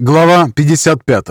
Глава 55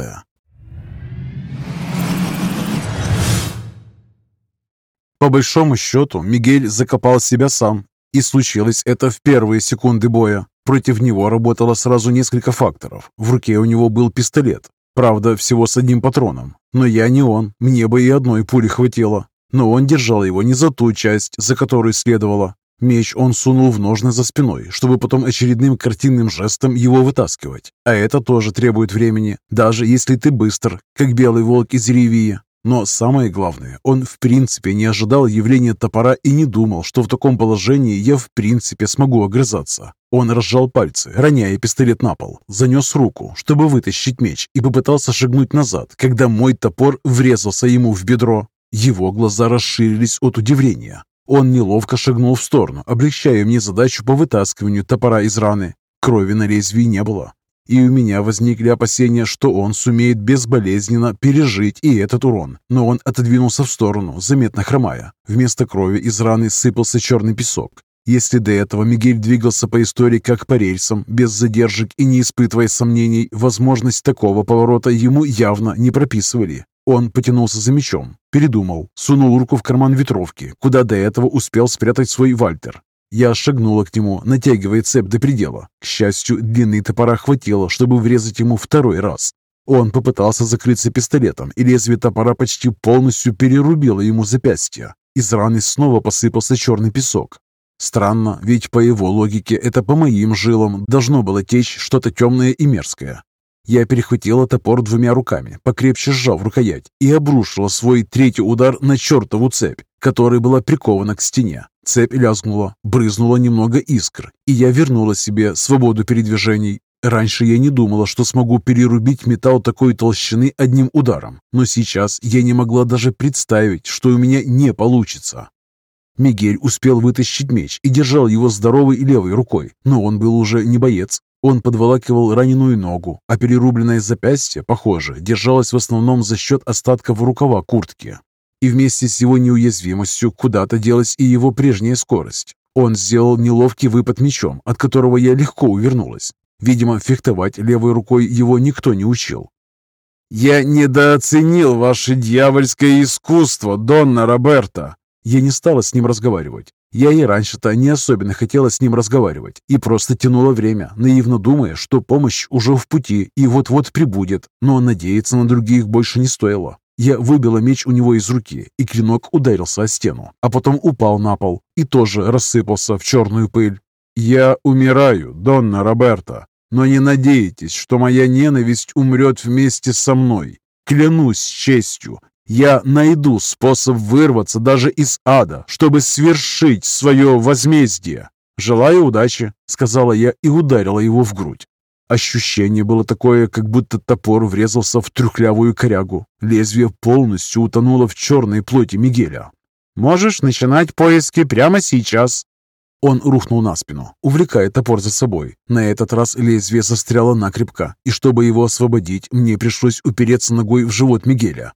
По большому счету, Мигель закопал себя сам. И случилось это в первые секунды боя. Против него работало сразу несколько факторов. В руке у него был пистолет. Правда, всего с одним патроном. Но я не он, мне бы и одной пули хватило. Но он держал его не за ту часть, за которую следовало. Меч он сунул в ножны за спиной, чтобы потом очередным картинным жестом его вытаскивать. А это тоже требует времени, даже если ты быстр, как белый волк из Ривии. Но самое главное, он в принципе не ожидал явления топора и не думал, что в таком положении я в принципе смогу огрызаться. Он разжал пальцы, роняя пистолет на пол, занес руку, чтобы вытащить меч, и попытался шагнуть назад, когда мой топор врезался ему в бедро. Его глаза расширились от удивления. Он неловко шагнул в сторону, облегчая мне задачу по вытаскиванию топора из раны. Крови на лезвии не было. И у меня возникли опасения, что он сумеет безболезненно пережить и этот урон. Но он отодвинулся в сторону, заметно хромая. Вместо крови из раны сыпался черный песок. Если до этого Мигель двигался по истории как по рельсам, без задержек и не испытывая сомнений, возможность такого поворота ему явно не прописывали. Он потянулся за мечом, передумал, сунул руку в карман ветровки, куда до этого успел спрятать свой вальтер. Я шагнула к нему, натягивая цепь до предела. К счастью, длины топора хватило, чтобы врезать ему второй раз. Он попытался закрыться пистолетом, и лезвие топора почти полностью перерубило ему запястье. Из раны снова посыпался черный песок. Странно, ведь по его логике это по моим жилам должно было течь что-то темное и мерзкое. Я перехватила топор двумя руками, покрепче сжав рукоять, и обрушила свой третий удар на чертову цепь, которая была прикована к стене. Цепь лязгнула, брызнула немного искр, и я вернула себе свободу передвижений. Раньше я не думала, что смогу перерубить металл такой толщины одним ударом, но сейчас я не могла даже представить, что у меня не получится. Мигель успел вытащить меч и держал его здоровой левой рукой, но он был уже не боец. Он подволакивал раненую ногу, а перерубленное запястье, похоже, держалось в основном за счет остатков рукава куртки. И вместе с его неуязвимостью куда-то делась и его прежняя скорость. Он сделал неловкий выпад мечом, от которого я легко увернулась. Видимо, фехтовать левой рукой его никто не учил. «Я недооценил ваше дьявольское искусство, Донна Роберта!» Я не стала с ним разговаривать. Я и раньше-то не особенно хотела с ним разговаривать и просто тянула время, наивно думая, что помощь уже в пути и вот-вот прибудет, но надеяться на других больше не стоило. Я выбила меч у него из руки, и клинок ударился о стену, а потом упал на пол и тоже рассыпался в черную пыль. «Я умираю, Донна Роберта, но не надейтесь, что моя ненависть умрет вместе со мной. Клянусь честью, я найду способ вырваться даже из ада, чтобы свершить свое возмездие. Желаю удачи, сказала я и ударила его в грудь. Ощущение было такое, как будто топор врезался в трюхлявую корягу. Лезвие полностью утонуло в черной плоти Мигеля. «Можешь начинать поиски прямо сейчас». Он рухнул на спину, увлекая топор за собой. На этот раз лезвие застряло накрепко, и чтобы его освободить, мне пришлось упереться ногой в живот Мигеля.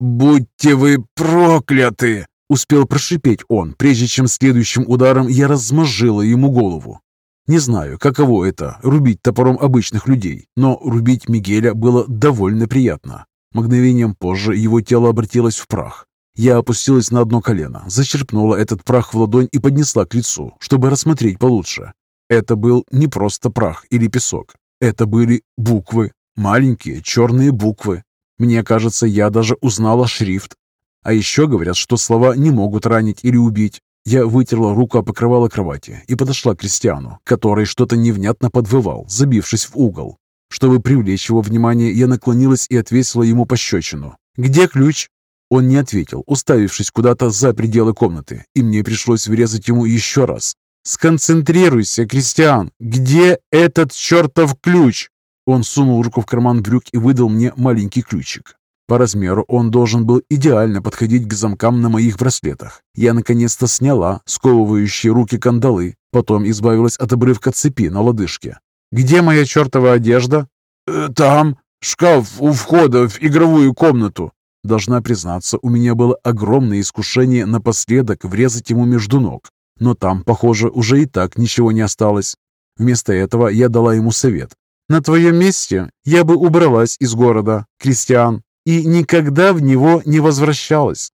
«Будьте вы прокляты!» — успел прошипеть он, прежде чем следующим ударом я размозжила ему голову. Не знаю, каково это — рубить топором обычных людей, но рубить Мигеля было довольно приятно. Мгновением позже его тело обратилось в прах. Я опустилась на одно колено, зачерпнула этот прах в ладонь и поднесла к лицу, чтобы рассмотреть получше. Это был не просто прах или песок. Это были буквы, маленькие черные буквы, мне кажется, я даже узнала шрифт. А еще говорят, что слова не могут ранить или убить. Я вытерла руку о покрывало кровати и подошла к Кристиану, который что-то невнятно подвывал, забившись в угол. Чтобы привлечь его внимание, я наклонилась и отвесила ему пощечину. «Где ключ?» Он не ответил, уставившись куда-то за пределы комнаты, и мне пришлось врезать ему еще раз. «Сконцентрируйся, Кристиан! Где этот чертов ключ?» Он сунул руку в карман брюк и выдал мне маленький ключик. По размеру он должен был идеально подходить к замкам на моих браслетах. Я наконец-то сняла сковывающие руки кандалы, потом избавилась от обрывка цепи на лодыжке. «Где моя чертова одежда?» «Э, «Там. Шкаф у входа в игровую комнату». Должна признаться, у меня было огромное искушение напоследок врезать ему между ног. Но там, похоже, уже и так ничего не осталось. Вместо этого я дала ему совет. На твоем месте я бы убралась из города, Кристиан, и никогда в него не возвращалась.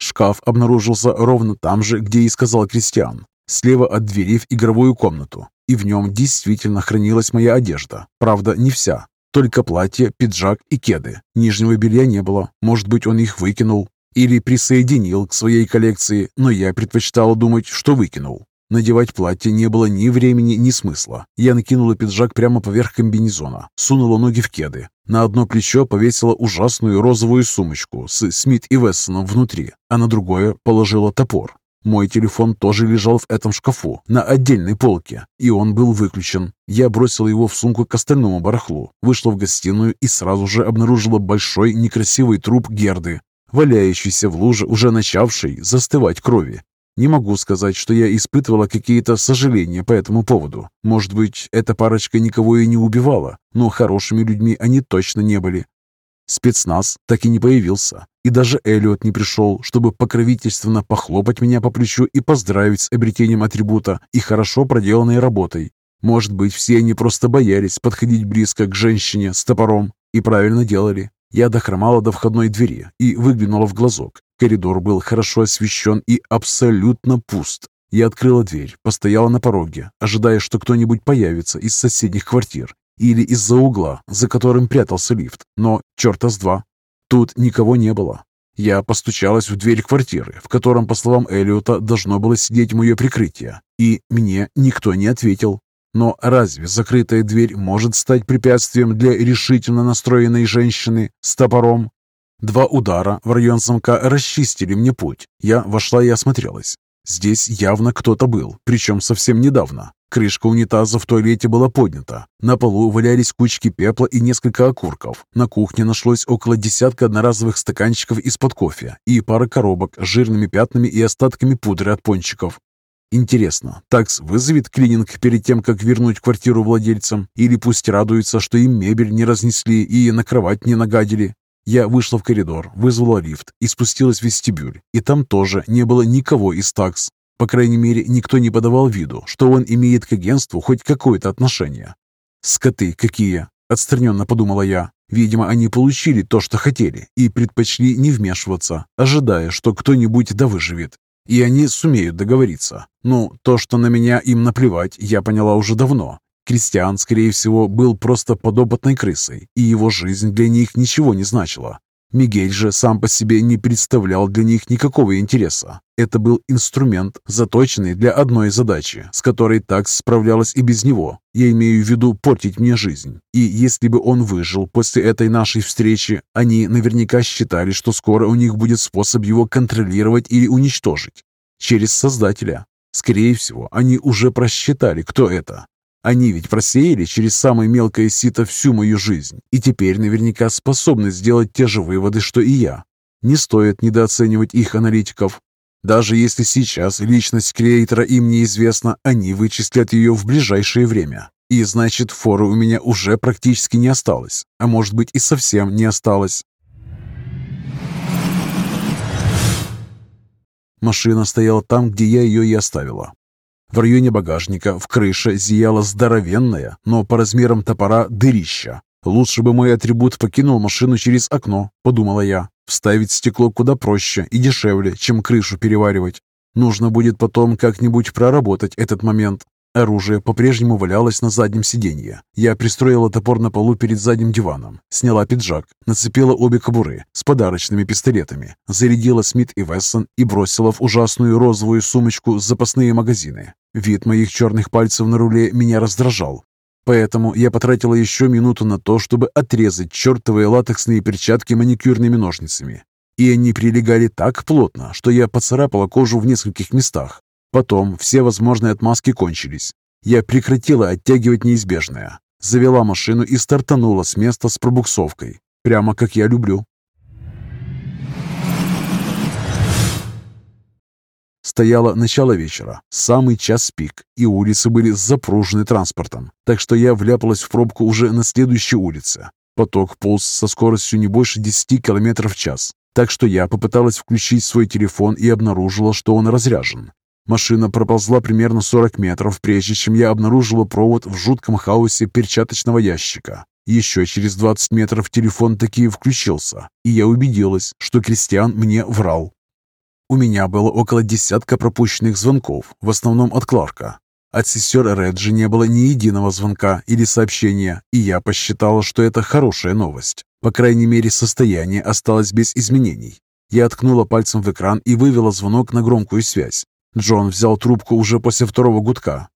Шкаф обнаружился ровно там же, где и сказал Кристиан, слева от двери в игровую комнату, и в нем действительно хранилась моя одежда. Правда, не вся, только платье, пиджак и кеды. Нижнего белья не было, может быть, он их выкинул или присоединил к своей коллекции, но я предпочитала думать, что выкинул. Надевать платье не было ни времени, ни смысла. Я накинула пиджак прямо поверх комбинезона, сунула ноги в кеды. На одно плечо повесила ужасную розовую сумочку с Смит и Вессоном внутри, а на другое положила топор. Мой телефон тоже лежал в этом шкафу, на отдельной полке, и он был выключен. Я бросила его в сумку к остальному барахлу, вышла в гостиную и сразу же обнаружила большой некрасивый труп Герды, валяющийся в луже, уже начавшей застывать крови. Не могу сказать, что я испытывала какие-то сожаления по этому поводу. Может быть, эта парочка никого и не убивала, но хорошими людьми они точно не были. Спецназ так и не появился, и даже Эллиот не пришел, чтобы покровительственно похлопать меня по плечу и поздравить с обретением атрибута и хорошо проделанной работой. Может быть, все они просто боялись подходить близко к женщине с топором и правильно делали. Я дохромала до входной двери и выглянула в глазок. Коридор был хорошо освещен и абсолютно пуст. Я открыла дверь, постояла на пороге, ожидая, что кто-нибудь появится из соседних квартир или из-за угла, за которым прятался лифт. Но черта с два. Тут никого не было. Я постучалась в дверь квартиры, в котором, по словам Эллиота, должно было сидеть мое прикрытие, и мне никто не ответил. Но разве закрытая дверь может стать препятствием для решительно настроенной женщины с топором? Два удара в район замка расчистили мне путь. Я вошла и осмотрелась. Здесь явно кто-то был, причем совсем недавно. Крышка унитаза в туалете была поднята. На полу валялись кучки пепла и несколько окурков. На кухне нашлось около десятка одноразовых стаканчиков из-под кофе и пара коробок с жирными пятнами и остатками пудры от пончиков. Интересно, такс вызовет клининг перед тем, как вернуть квартиру владельцам? Или пусть радуются, что им мебель не разнесли и на кровать не нагадили? Я вышла в коридор, вызвала лифт и спустилась в вестибюль. И там тоже не было никого из такс. По крайней мере, никто не подавал виду, что он имеет к агентству хоть какое-то отношение. «Скоты какие!» – отстраненно подумала я. Видимо, они получили то, что хотели, и предпочли не вмешиваться, ожидая, что кто-нибудь да выживет. И они сумеют договориться. Ну, то, что на меня им наплевать, я поняла уже давно. Кристиан, скорее всего, был просто подопытной крысой, и его жизнь для них ничего не значила. Мигель же сам по себе не представлял для них никакого интереса. Это был инструмент, заточенный для одной задачи, с которой так справлялась и без него. Я имею в виду портить мне жизнь. И если бы он выжил после этой нашей встречи, они наверняка считали, что скоро у них будет способ его контролировать или уничтожить. Через Создателя. Скорее всего, они уже просчитали, кто это. Они ведь просеяли через самое мелкое сито всю мою жизнь и теперь наверняка способны сделать те же выводы, что и я. Не стоит недооценивать их аналитиков. Даже если сейчас личность креатора им неизвестна, они вычислят ее в ближайшее время. И значит, форы у меня уже практически не осталось, а может быть и совсем не осталось. Машина стояла там, где я ее и оставила. В районе багажника в крыше зияла здоровенная, но по размерам топора дырища. «Лучше бы мой атрибут покинул машину через окно», — подумала я. «Вставить стекло куда проще и дешевле, чем крышу переваривать. Нужно будет потом как-нибудь проработать этот момент. Оружие по-прежнему валялось на заднем сиденье. Я пристроила топор на полу перед задним диваном, сняла пиджак, нацепила обе кобуры с подарочными пистолетами, зарядила Смит и Вессон и бросила в ужасную розовую сумочку запасные магазины. Вид моих черных пальцев на руле меня раздражал. Поэтому я потратила еще минуту на то, чтобы отрезать чертовые латексные перчатки маникюрными ножницами. И они прилегали так плотно, что я поцарапала кожу в нескольких местах. Потом все возможные отмазки кончились. Я прекратила оттягивать неизбежное. Завела машину и стартанула с места с пробуксовкой. Прямо как я люблю. Стояло начало вечера, самый час пик, и улицы были запружены транспортом, так что я вляпалась в пробку уже на следующей улице. Поток полз со скоростью не больше 10 км в час, так что я попыталась включить свой телефон и обнаружила, что он разряжен. Машина проползла примерно 40 метров, прежде чем я обнаружила провод в жутком хаосе перчаточного ящика. Еще через 20 метров телефон таки включился, и я убедилась, что Кристиан мне врал. У меня было около десятка пропущенных звонков, в основном от Кларка. От сестер Реджи не было ни единого звонка или сообщения, и я посчитала, что это хорошая новость. По крайней мере, состояние осталось без изменений. Я ткнула пальцем в экран и вывела звонок на громкую связь. Джон взял трубку уже после второго гудка.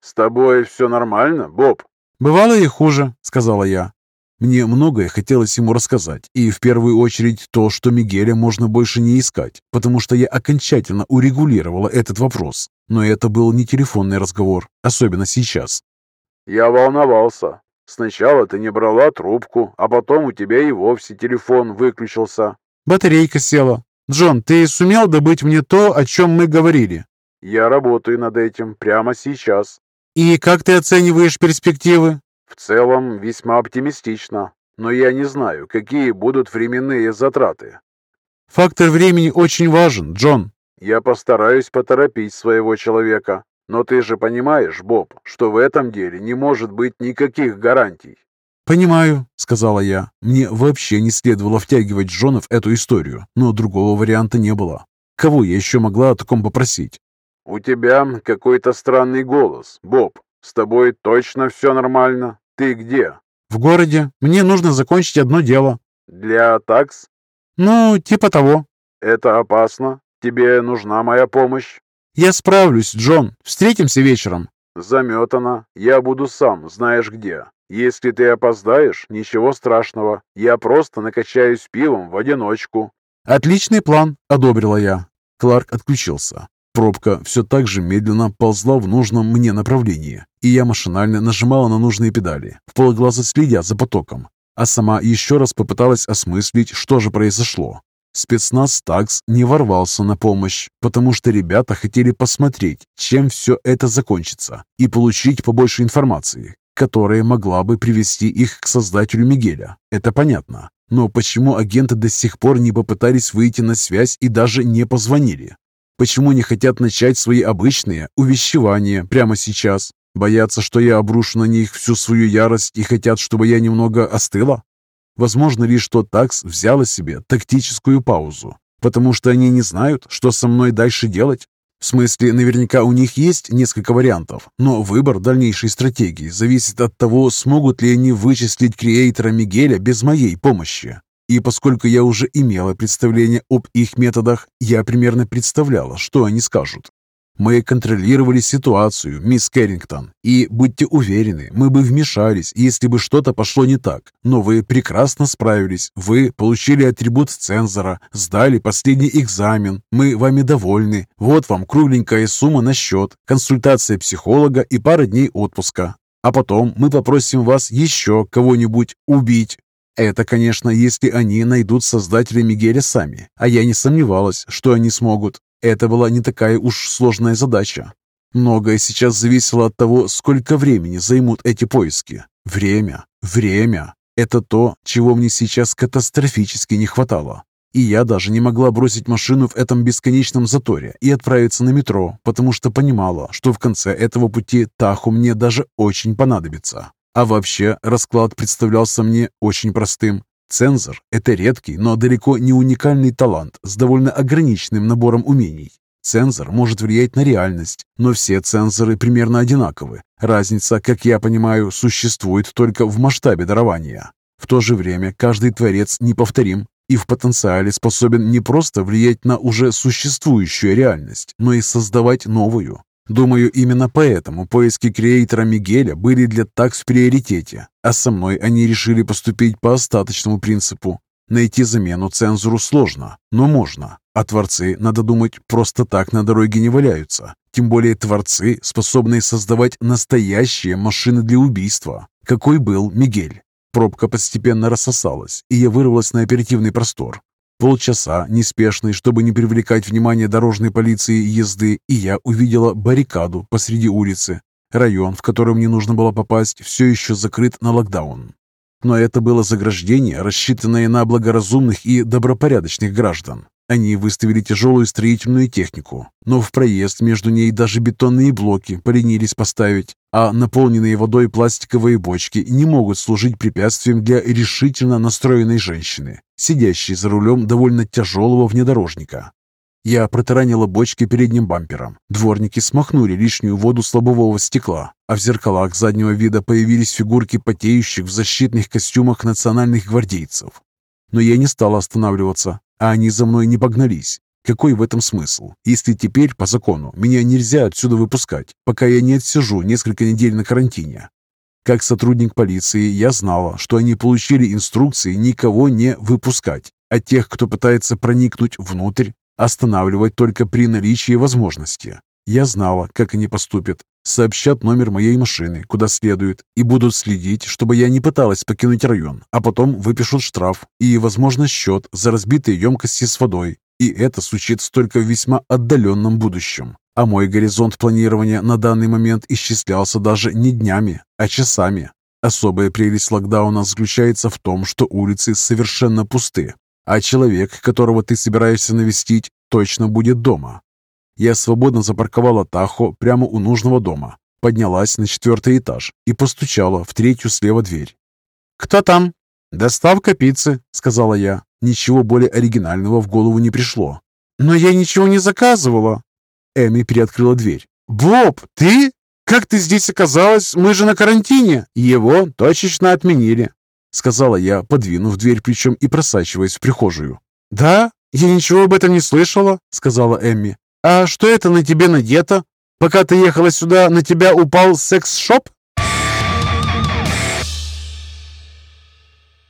«С тобой все нормально, Боб?» «Бывало и хуже», — сказала я. Мне многое хотелось ему рассказать, и в первую очередь то, что Мигеля можно больше не искать, потому что я окончательно урегулировала этот вопрос. Но это был не телефонный разговор, особенно сейчас. «Я волновался. Сначала ты не брала трубку, а потом у тебя и вовсе телефон выключился». «Батарейка села. Джон, ты сумел добыть мне то, о чем мы говорили?» «Я работаю над этим прямо сейчас». «И как ты оцениваешь перспективы?» В целом весьма оптимистично, но я не знаю, какие будут временные затраты. Фактор времени очень важен, Джон. Я постараюсь поторопить своего человека. Но ты же понимаешь, Боб, что в этом деле не может быть никаких гарантий. «Понимаю», — сказала я. Мне вообще не следовало втягивать Джона в эту историю, но другого варианта не было. Кого я еще могла о таком попросить? «У тебя какой-то странный голос, Боб. С тобой точно все нормально?» «Ты где?» «В городе. Мне нужно закончить одно дело». «Для такс?» «Ну, типа того». «Это опасно. Тебе нужна моя помощь?» «Я справлюсь, Джон. Встретимся вечером». «Заметано. Я буду сам, знаешь где. Если ты опоздаешь, ничего страшного. Я просто накачаюсь пивом в одиночку». «Отличный план», — одобрила я. Кларк отключился. Пробка все так же медленно ползла в нужном мне направлении, и я машинально нажимала на нужные педали, в полглаза следя за потоком, а сама еще раз попыталась осмыслить, что же произошло. Спецназ ТАКС не ворвался на помощь, потому что ребята хотели посмотреть, чем все это закончится, и получить побольше информации, которая могла бы привести их к создателю Мигеля. Это понятно. Но почему агенты до сих пор не попытались выйти на связь и даже не позвонили? Почему не хотят начать свои обычные увещевания прямо сейчас? Боятся, что я обрушу на них всю свою ярость и хотят, чтобы я немного остыла? Возможно ли, что ТАКС взяла себе тактическую паузу, потому что они не знают, что со мной дальше делать? В смысле, наверняка у них есть несколько вариантов, но выбор дальнейшей стратегии зависит от того, смогут ли они вычислить креатора Мигеля без моей помощи. И поскольку я уже имела представление об их методах, я примерно представляла, что они скажут. Мы контролировали ситуацию, мисс Кэррингтон, и, будьте уверены, мы бы вмешались, если бы что-то пошло не так. Но вы прекрасно справились. Вы получили атрибут цензора, сдали последний экзамен. Мы вами довольны. Вот вам кругленькая сумма на счет, консультация психолога и пара дней отпуска. А потом мы попросим вас еще кого-нибудь убить. Это, конечно, если они найдут создателя Мигеля сами, а я не сомневалась, что они смогут. Это была не такая уж сложная задача. Многое сейчас зависело от того, сколько времени займут эти поиски. Время, время – это то, чего мне сейчас катастрофически не хватало. И я даже не могла бросить машину в этом бесконечном заторе и отправиться на метро, потому что понимала, что в конце этого пути Таху мне даже очень понадобится. А вообще, расклад представлялся мне очень простым. Цензор – это редкий, но далеко не уникальный талант с довольно ограниченным набором умений. Цензор может влиять на реальность, но все цензоры примерно одинаковы. Разница, как я понимаю, существует только в масштабе дарования. В то же время каждый творец неповторим и в потенциале способен не просто влиять на уже существующую реальность, но и создавать новую. Думаю, именно поэтому поиски креатора Мигеля были для такс в приоритете, а со мной они решили поступить по остаточному принципу. Найти замену цензуру сложно, но можно. А творцы, надо думать, просто так на дороге не валяются. Тем более творцы, способные создавать настоящие машины для убийства. Какой был Мигель? Пробка постепенно рассосалась, и я вырвалась на оперативный простор. Полчаса неспешной, чтобы не привлекать внимание дорожной полиции езды, и я увидела баррикаду посреди улицы. Район, в который мне нужно было попасть, все еще закрыт на локдаун. Но это было заграждение, рассчитанное на благоразумных и добропорядочных граждан. Они выставили тяжелую строительную технику, но в проезд между ней даже бетонные блоки поленились поставить, а наполненные водой пластиковые бочки не могут служить препятствием для решительно настроенной женщины, сидящей за рулем довольно тяжелого внедорожника. Я протаранила бочки передним бампером. Дворники смахнули лишнюю воду с лобового стекла, а в зеркалах заднего вида появились фигурки потеющих в защитных костюмах национальных гвардейцев. Но я не стала останавливаться а они за мной не погнались. Какой в этом смысл, если теперь, по закону, меня нельзя отсюда выпускать, пока я не отсижу несколько недель на карантине? Как сотрудник полиции я знала, что они получили инструкции никого не выпускать, а тех, кто пытается проникнуть внутрь, останавливать только при наличии возможности. Я знала, как они поступят. Сообщат номер моей машины, куда следует, и будут следить, чтобы я не пыталась покинуть район, а потом выпишут штраф и, возможно, счет за разбитые емкости с водой. И это случится только в весьма отдаленном будущем. А мой горизонт планирования на данный момент исчислялся даже не днями, а часами. Особая прелесть локдауна заключается в том, что улицы совершенно пусты, а человек, которого ты собираешься навестить, точно будет дома. Я свободно запарковала Тахо прямо у нужного дома, поднялась на четвертый этаж и постучала в третью слева дверь. «Кто там?» «Доставка пиццы», — сказала я. Ничего более оригинального в голову не пришло. «Но я ничего не заказывала». Эми приоткрыла дверь. «Боб, ты? Как ты здесь оказалась? Мы же на карантине». «Его точечно отменили», — сказала я, подвинув дверь плечом и просачиваясь в прихожую. «Да? Я ничего об этом не слышала», — сказала Эмми. «А что это на тебе надето? Пока ты ехала сюда, на тебя упал секс-шоп?»